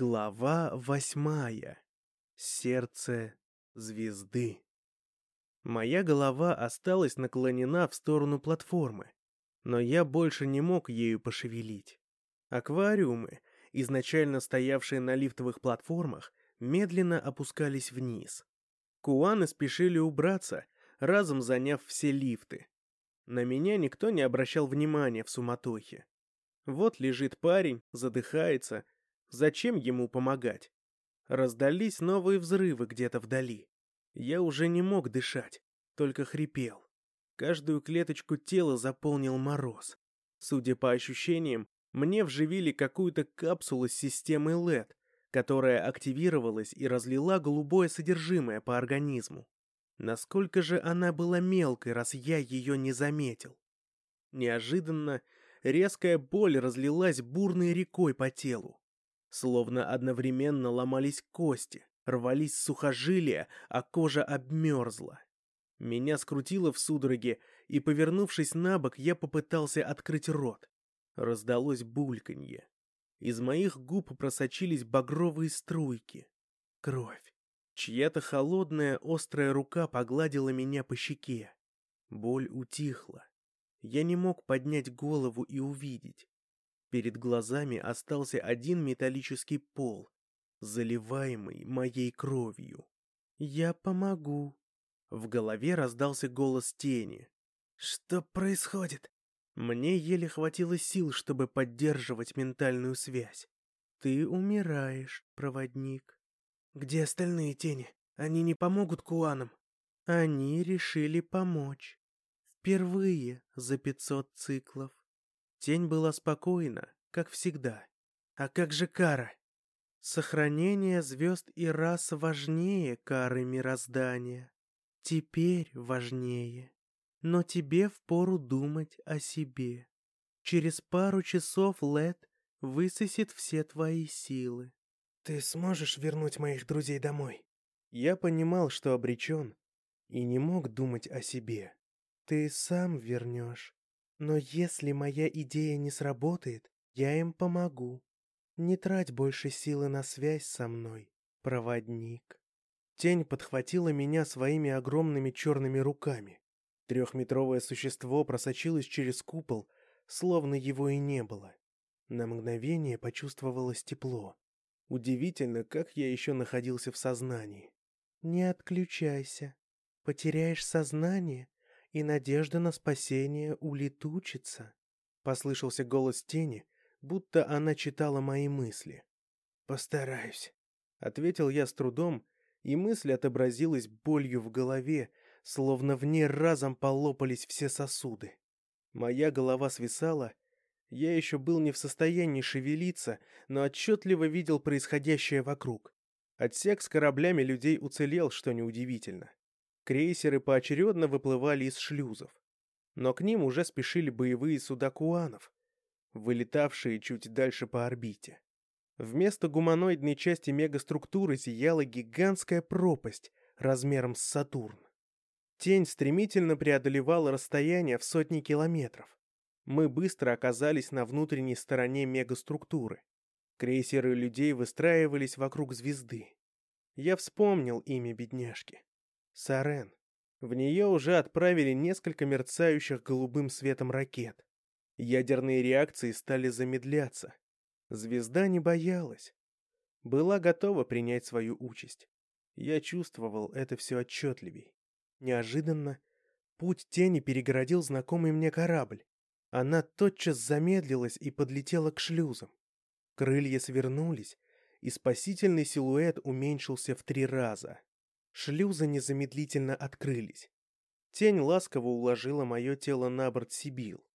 Глава восьмая. Сердце звезды. Моя голова осталась наклонена в сторону платформы, но я больше не мог ею пошевелить. Аквариумы, изначально стоявшие на лифтовых платформах, медленно опускались вниз. Куаны спешили убраться, разом заняв все лифты. На меня никто не обращал внимания в суматохе. Вот лежит парень, задыхается, Зачем ему помогать? Раздались новые взрывы где-то вдали. Я уже не мог дышать, только хрипел. Каждую клеточку тела заполнил мороз. Судя по ощущениям, мне вживили какую-то капсулу с системой LED, которая активировалась и разлила голубое содержимое по организму. Насколько же она была мелкой, раз я ее не заметил. Неожиданно резкая боль разлилась бурной рекой по телу. Словно одновременно ломались кости, рвались сухожилия, а кожа обмерзла. Меня скрутило в судороге, и, повернувшись на бок, я попытался открыть рот. Раздалось бульканье. Из моих губ просочились багровые струйки. Кровь. Чья-то холодная, острая рука погладила меня по щеке. Боль утихла. Я не мог поднять голову и увидеть. Перед глазами остался один металлический пол, заливаемый моей кровью. «Я помогу». В голове раздался голос тени. «Что происходит?» Мне еле хватило сил, чтобы поддерживать ментальную связь. «Ты умираешь, проводник». «Где остальные тени? Они не помогут Куанам?» «Они решили помочь. Впервые за пятьсот циклов». Тень была спокойна, как всегда. А как же кара? Сохранение звезд и рас важнее кары мироздания. Теперь важнее. Но тебе впору думать о себе. Через пару часов Лед высосет все твои силы. Ты сможешь вернуть моих друзей домой? Я понимал, что обречен, и не мог думать о себе. Ты сам вернешь. Но если моя идея не сработает, я им помогу. Не трать больше силы на связь со мной, проводник. Тень подхватила меня своими огромными черными руками. Трехметровое существо просочилось через купол, словно его и не было. На мгновение почувствовалось тепло. Удивительно, как я еще находился в сознании. «Не отключайся. Потеряешь сознание, и надежда на спасение улетучится», — послышался голос тени, будто она читала мои мысли. «Постараюсь», — ответил я с трудом, и мысль отобразилась болью в голове, словно в ней разом полопались все сосуды. Моя голова свисала, я еще был не в состоянии шевелиться, но отчетливо видел происходящее вокруг. Отсек с кораблями людей уцелел, что неудивительно. Крейсеры поочередно выплывали из шлюзов. Но к ним уже спешили боевые суда Куанов, вылетавшие чуть дальше по орбите. Вместо гуманоидной части мегаструктуры зияла гигантская пропасть размером с Сатурн. Тень стремительно преодолевала расстояние в сотни километров. Мы быстро оказались на внутренней стороне мегаструктуры. Крейсеры людей выстраивались вокруг звезды. Я вспомнил имя бедняжки. Сарен. В нее уже отправили несколько мерцающих голубым светом ракет. Ядерные реакции стали замедляться. Звезда не боялась. Была готова принять свою участь. Я чувствовал это все отчетливей. Неожиданно путь тени перегородил знакомый мне корабль. Она тотчас замедлилась и подлетела к шлюзам. Крылья свернулись, и спасительный силуэт уменьшился в три раза. Шлюзы незамедлительно открылись. Тень ласково уложила мое тело на борт Сибил.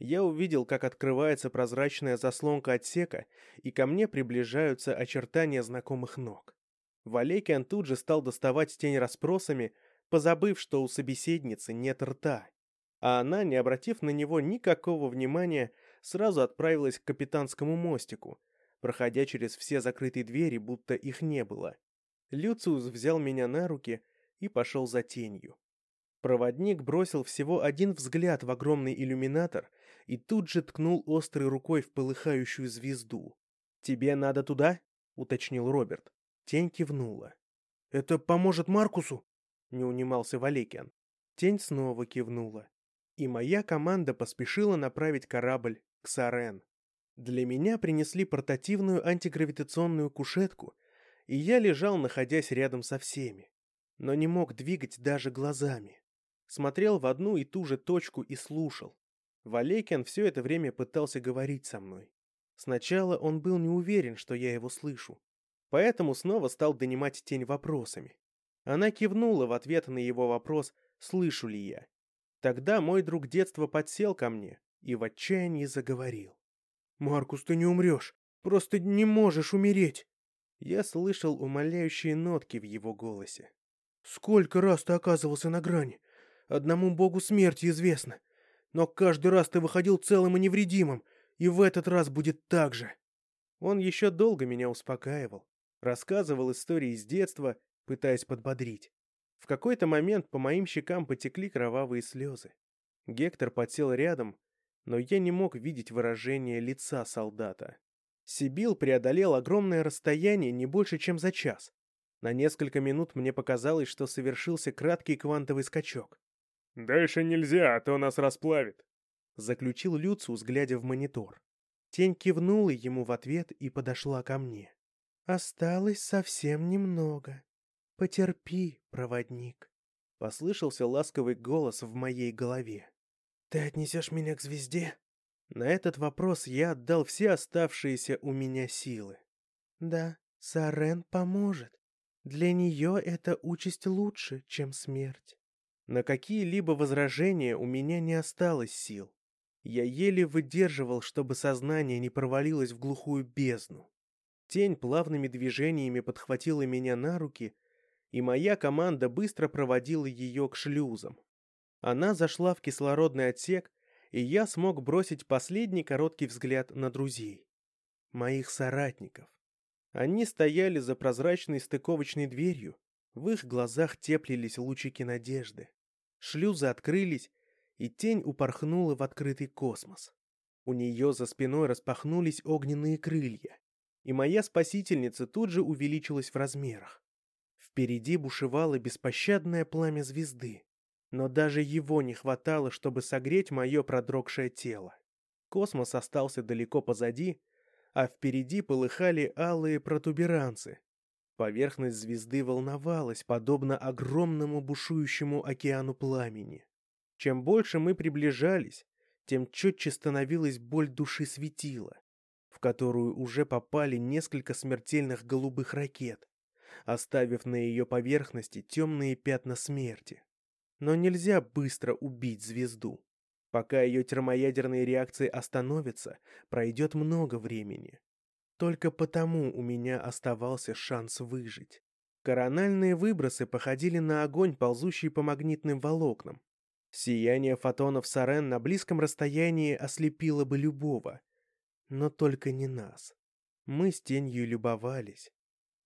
Я увидел, как открывается прозрачная заслонка отсека, и ко мне приближаются очертания знакомых ног. Валекиан тут же стал доставать тень расспросами, позабыв, что у собеседницы нет рта. А она, не обратив на него никакого внимания, сразу отправилась к капитанскому мостику, проходя через все закрытые двери, будто их не было. Люциус взял меня на руки и пошел за тенью. Проводник бросил всего один взгляд в огромный иллюминатор и тут же ткнул острой рукой в полыхающую звезду. «Тебе надо туда?» уточнил Роберт. Тень кивнула. «Это поможет Маркусу?» — не унимался Валекиан. Тень снова кивнула. И моя команда поспешила направить корабль к Сарен. Для меня принесли портативную антигравитационную кушетку, и я лежал, находясь рядом со всеми. Но не мог двигать даже глазами. Смотрел в одну и ту же точку и слушал. Валекин все это время пытался говорить со мной. Сначала он был не уверен, что я его слышу. Поэтому снова стал донимать тень вопросами. Она кивнула в ответ на его вопрос, слышу ли я. Тогда мой друг детства подсел ко мне и в отчаянии заговорил. «Маркус, ты не умрешь. Просто не можешь умереть!» Я слышал умоляющие нотки в его голосе. «Сколько раз ты оказывался на грани? Одному богу смерти известно. Но каждый раз ты выходил целым и невредимым, и в этот раз будет так же». Он еще долго меня успокаивал, рассказывал истории из детства, пытаясь подбодрить. В какой-то момент по моим щекам потекли кровавые слезы. Гектор подсел рядом, но я не мог видеть выражение лица солдата. Сибил преодолел огромное расстояние не больше, чем за час. На несколько минут мне показалось, что совершился краткий квантовый скачок. «Дальше нельзя, а то нас расплавит», — заключил Люциус, глядя в монитор. Тень кивнула ему в ответ и подошла ко мне. «Осталось совсем немного. Потерпи, проводник», — послышался ласковый голос в моей голове. «Ты отнесешь меня к звезде?» На этот вопрос я отдал все оставшиеся у меня силы. «Да, Сарен поможет. Для нее эта участь лучше, чем смерть». На какие-либо возражения у меня не осталось сил. Я еле выдерживал, чтобы сознание не провалилось в глухую бездну. Тень плавными движениями подхватила меня на руки, и моя команда быстро проводила ее к шлюзам. Она зашла в кислородный отсек, и я смог бросить последний короткий взгляд на друзей. Моих соратников. Они стояли за прозрачной стыковочной дверью, в их глазах теплились лучики надежды. Шлюзы открылись, и тень упорхнула в открытый космос. У нее за спиной распахнулись огненные крылья, и моя спасительница тут же увеличилась в размерах. Впереди бушевало беспощадное пламя звезды но даже его не хватало, чтобы согреть мое продрогшее тело. Космос остался далеко позади, а впереди полыхали алые протуберанцы. Поверхность звезды волновалась, подобно огромному бушующему океану пламени. Чем больше мы приближались, тем четче становилась боль души светила, в которую уже попали несколько смертельных голубых ракет, оставив на ее поверхности темные пятна смерти. Но нельзя быстро убить звезду. Пока ее термоядерные реакции остановятся, пройдет много времени. Только потому у меня оставался шанс выжить. Корональные выбросы походили на огонь, ползущий по магнитным волокнам. Сияние фотонов Сарен на близком расстоянии ослепило бы любого. Но только не нас. Мы с тенью любовались.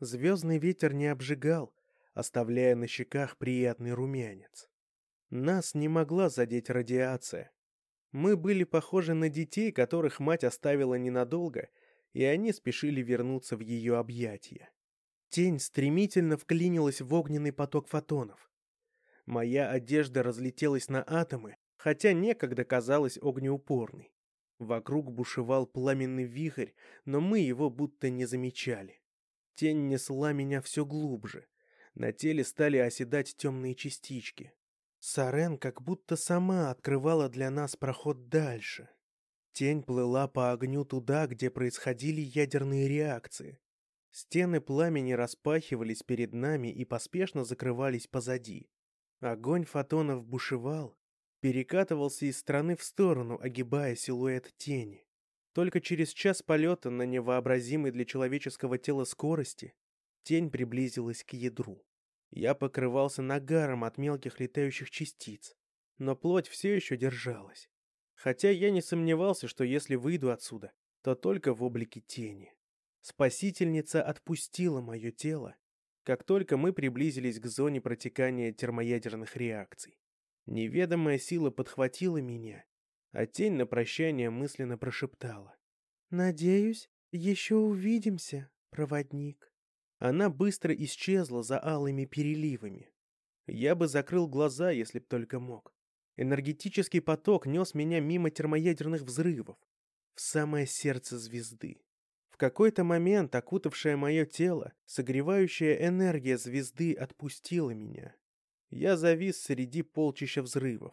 Звездный ветер не обжигал, оставляя на щеках приятный румянец. Нас не могла задеть радиация. Мы были похожи на детей, которых мать оставила ненадолго, и они спешили вернуться в ее объятия. Тень стремительно вклинилась в огненный поток фотонов. Моя одежда разлетелась на атомы, хотя некогда казалась огнеупорной. Вокруг бушевал пламенный вихрь, но мы его будто не замечали. Тень несла меня все глубже. На теле стали оседать темные частички. Сарен как будто сама открывала для нас проход дальше. Тень плыла по огню туда, где происходили ядерные реакции. Стены пламени распахивались перед нами и поспешно закрывались позади. Огонь фотонов бушевал, перекатывался из стороны в сторону, огибая силуэт тени. Только через час полета на невообразимой для человеческого тела скорости тень приблизилась к ядру. Я покрывался нагаром от мелких летающих частиц, но плоть все еще держалась. Хотя я не сомневался, что если выйду отсюда, то только в облике тени. Спасительница отпустила мое тело, как только мы приблизились к зоне протекания термоядерных реакций. Неведомая сила подхватила меня, а тень на прощание мысленно прошептала. «Надеюсь, еще увидимся, проводник». Она быстро исчезла за алыми переливами. Я бы закрыл глаза, если б только мог. Энергетический поток нес меня мимо термоядерных взрывов, в самое сердце звезды. В какой-то момент окутавшее мое тело, согревающая энергия звезды отпустила меня. Я завис среди полчища взрывов.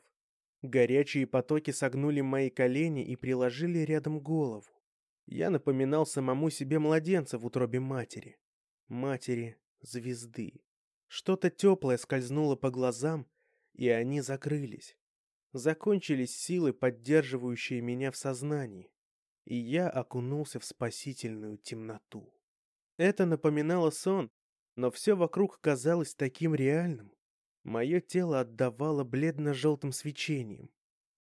Горячие потоки согнули мои колени и приложили рядом голову. Я напоминал самому себе младенца в утробе матери. Матери звезды. Что-то теплое скользнуло по глазам, и они закрылись. Закончились силы, поддерживающие меня в сознании, и я окунулся в спасительную темноту. Это напоминало сон, но все вокруг казалось таким реальным. Мое тело отдавало бледно-желтым свечением.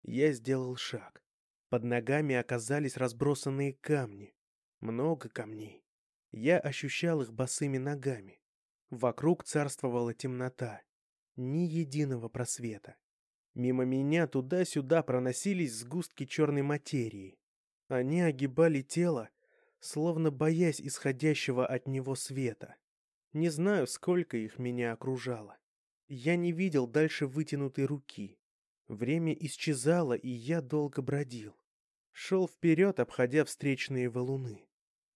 Я сделал шаг. Под ногами оказались разбросанные камни. Много камней. Я ощущал их босыми ногами. Вокруг царствовала темнота. Ни единого просвета. Мимо меня туда-сюда проносились сгустки черной материи. Они огибали тело, словно боясь исходящего от него света. Не знаю, сколько их меня окружало. Я не видел дальше вытянутой руки. Время исчезало, и я долго бродил. Шел вперед, обходя встречные валуны.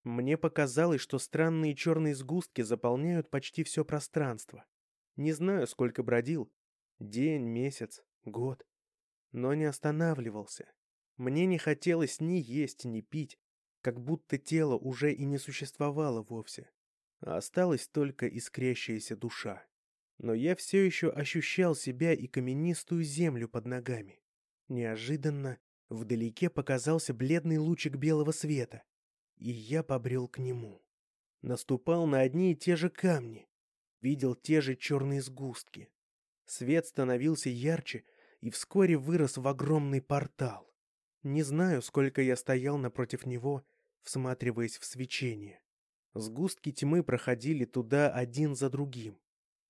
Мне показалось, что странные черные сгустки заполняют почти все пространство. Не знаю, сколько бродил. День, месяц, год. Но не останавливался. Мне не хотелось ни есть, ни пить, как будто тело уже и не существовало вовсе. А осталась только искрящаяся душа но я все еще ощущал себя и каменистую землю под ногами. Неожиданно вдалеке показался бледный лучик белого света, и я побрел к нему. Наступал на одни и те же камни, видел те же черные сгустки. Свет становился ярче и вскоре вырос в огромный портал. Не знаю, сколько я стоял напротив него, всматриваясь в свечение. Сгустки тьмы проходили туда один за другим.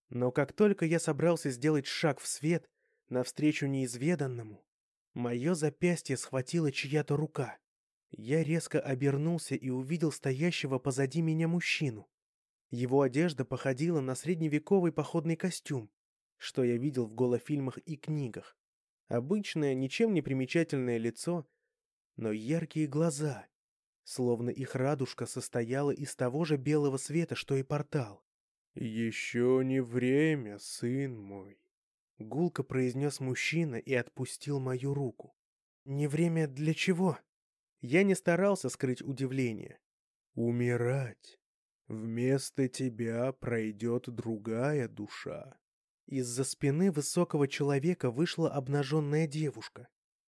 Но как только я собрался сделать шаг в свет, навстречу неизведанному, мое запястье схватила чья-то рука. Я резко обернулся и увидел стоящего позади меня мужчину. Его одежда походила на средневековый походный костюм, что я видел в голофильмах и книгах. Обычное, ничем не примечательное лицо, но яркие глаза, словно их радужка состояла из того же белого света, что и портал. «Еще не время, сын мой», — гулко произнес мужчина и отпустил мою руку. «Не время для чего?» Я не старался скрыть удивление. «Умирать. Вместо тебя пройдет другая душа». Из-за спины высокого человека вышла обнаженная девушка.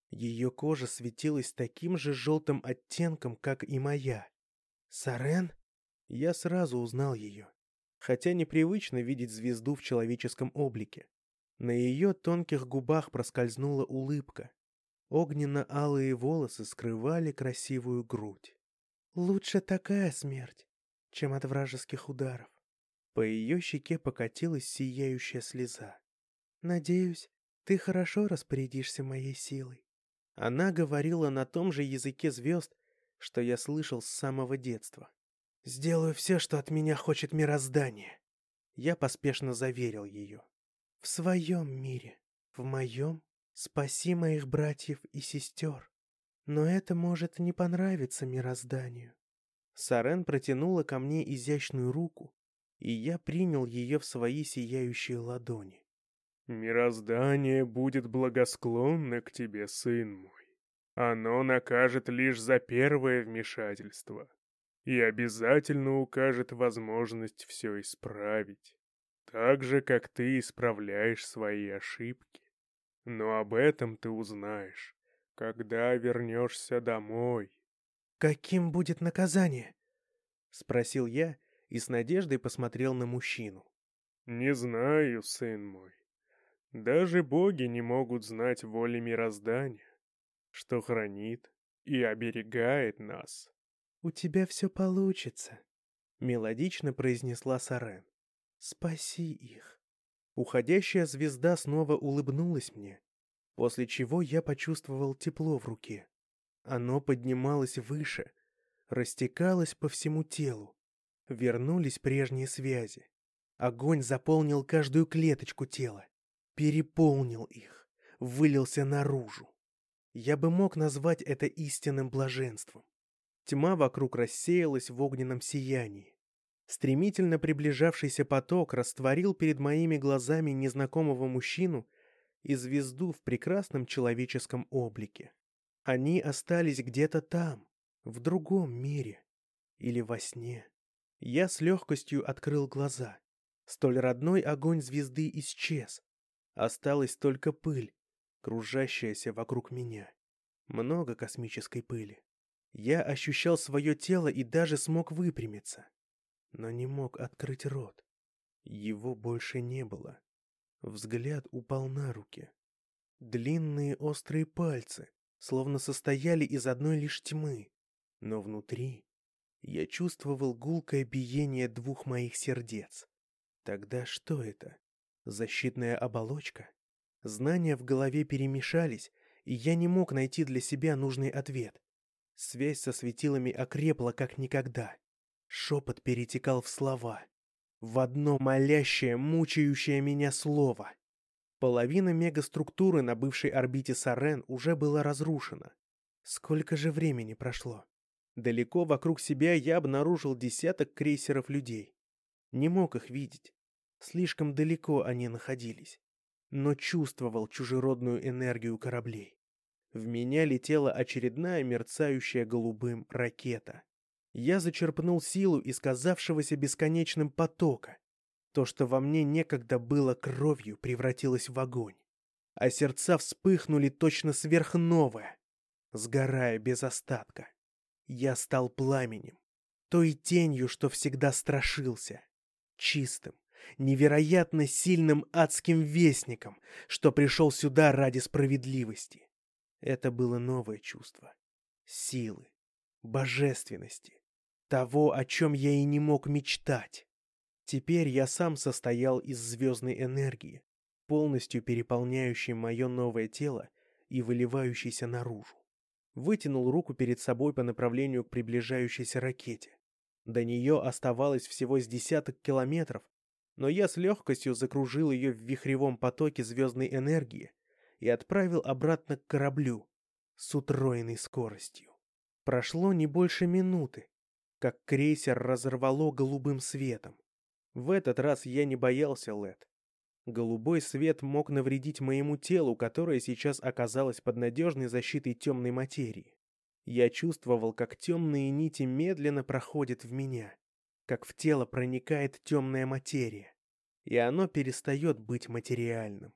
Ее кожа светилась таким же желтым оттенком, как и моя. «Сарен?» Я сразу узнал ее хотя непривычно видеть звезду в человеческом облике. На ее тонких губах проскользнула улыбка. Огненно-алые волосы скрывали красивую грудь. «Лучше такая смерть, чем от вражеских ударов». По ее щеке покатилась сияющая слеза. «Надеюсь, ты хорошо распорядишься моей силой». Она говорила на том же языке звезд, что я слышал с самого детства. «Сделаю все, что от меня хочет мироздание». Я поспешно заверил ее. «В своем мире, в моем, спаси моих братьев и сестер. Но это может не понравиться мирозданию». Сарен протянула ко мне изящную руку, и я принял ее в свои сияющие ладони. «Мироздание будет благосклонно к тебе, сын мой. Оно накажет лишь за первое вмешательство и обязательно укажет возможность все исправить, так же, как ты исправляешь свои ошибки. Но об этом ты узнаешь, когда вернешься домой. «Каким будет наказание?» — спросил я и с надеждой посмотрел на мужчину. «Не знаю, сын мой. Даже боги не могут знать воли мироздания, что хранит и оберегает нас. «У тебя все получится», — мелодично произнесла Сарен. «Спаси их». Уходящая звезда снова улыбнулась мне, после чего я почувствовал тепло в руке. Оно поднималось выше, растекалось по всему телу. Вернулись прежние связи. Огонь заполнил каждую клеточку тела, переполнил их, вылился наружу. Я бы мог назвать это истинным блаженством. Тьма вокруг рассеялась в огненном сиянии. Стремительно приближавшийся поток растворил перед моими глазами незнакомого мужчину и звезду в прекрасном человеческом облике. Они остались где-то там, в другом мире или во сне. Я с легкостью открыл глаза. Столь родной огонь звезды исчез. Осталась только пыль, кружащаяся вокруг меня. Много космической пыли. Я ощущал свое тело и даже смог выпрямиться. Но не мог открыть рот. Его больше не было. Взгляд упал на руки. Длинные острые пальцы, словно состояли из одной лишь тьмы. Но внутри я чувствовал гулкое биение двух моих сердец. Тогда что это? Защитная оболочка? Знания в голове перемешались, и я не мог найти для себя нужный ответ. Связь со светилами окрепла как никогда. Шепот перетекал в слова. В одно молящее, мучающее меня слово. Половина мегаструктуры на бывшей орбите Сарен уже была разрушена. Сколько же времени прошло? Далеко вокруг себя я обнаружил десяток крейсеров людей. Не мог их видеть. Слишком далеко они находились. Но чувствовал чужеродную энергию кораблей. В меня летела очередная мерцающая голубым ракета. Я зачерпнул силу из казавшегося бесконечным потока. То, что во мне некогда было кровью, превратилось в огонь. А сердца вспыхнули точно сверхновое, сгорая без остатка. Я стал пламенем, той тенью, что всегда страшился, чистым, невероятно сильным адским вестником, что пришел сюда ради справедливости. Это было новое чувство. Силы, божественности, того, о чем я и не мог мечтать. Теперь я сам состоял из звездной энергии, полностью переполняющей мое новое тело и выливающейся наружу вытянул руку перед собой по направлению к приближающейся ракете. До нее оставалось всего с десяток километров, но я с легкостью закружил ее в вихревом потоке звездной энергии и отправил обратно к кораблю с утроенной скоростью. Прошло не больше минуты, как крейсер разорвало голубым светом. В этот раз я не боялся Лед. Голубой свет мог навредить моему телу, которое сейчас оказалось под надежной защитой темной материи. Я чувствовал, как темные нити медленно проходят в меня, как в тело проникает темная материя, и оно перестает быть материальным.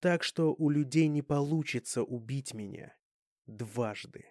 Так что у людей не получится убить меня дважды.